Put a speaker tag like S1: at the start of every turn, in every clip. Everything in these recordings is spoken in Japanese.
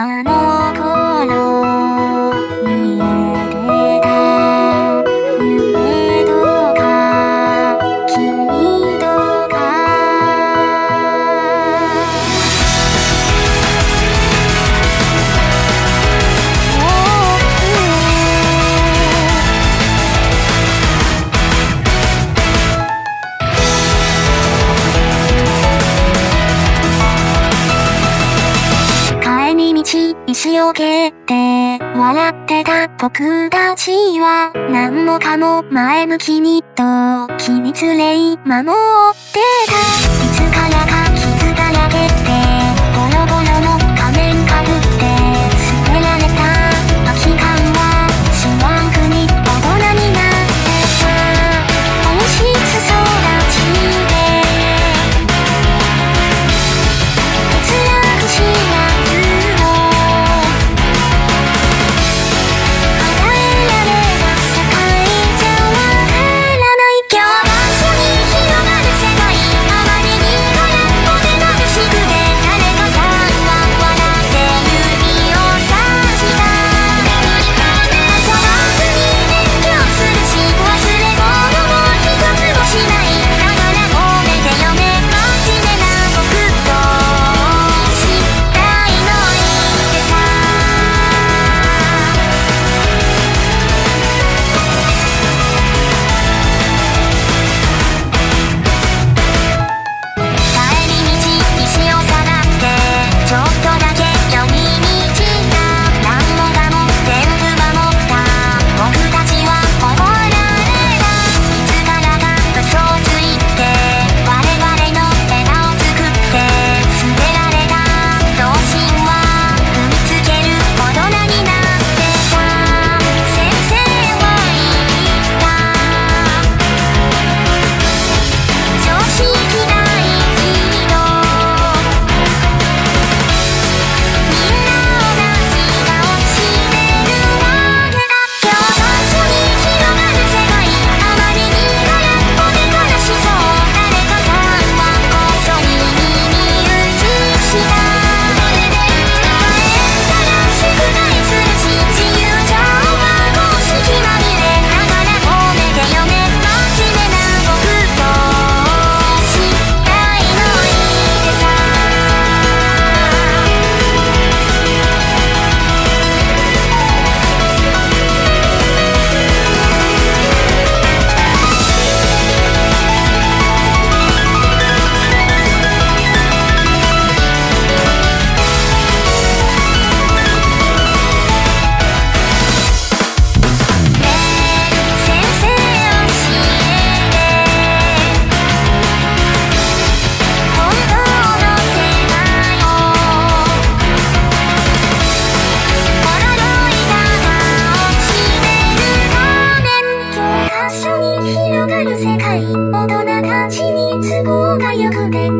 S1: あの頃しよけって笑ってた僕たちは何もかも前向きにと機密レイ守ってた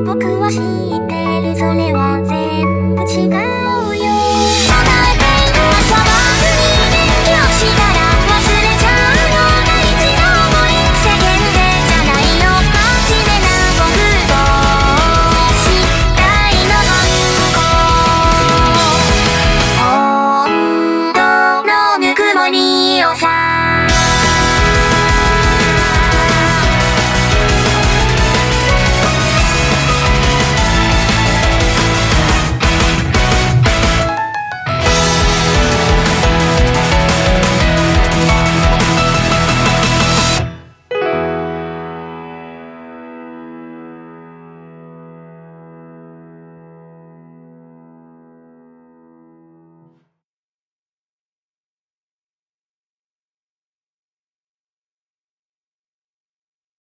S1: 僕は詳しい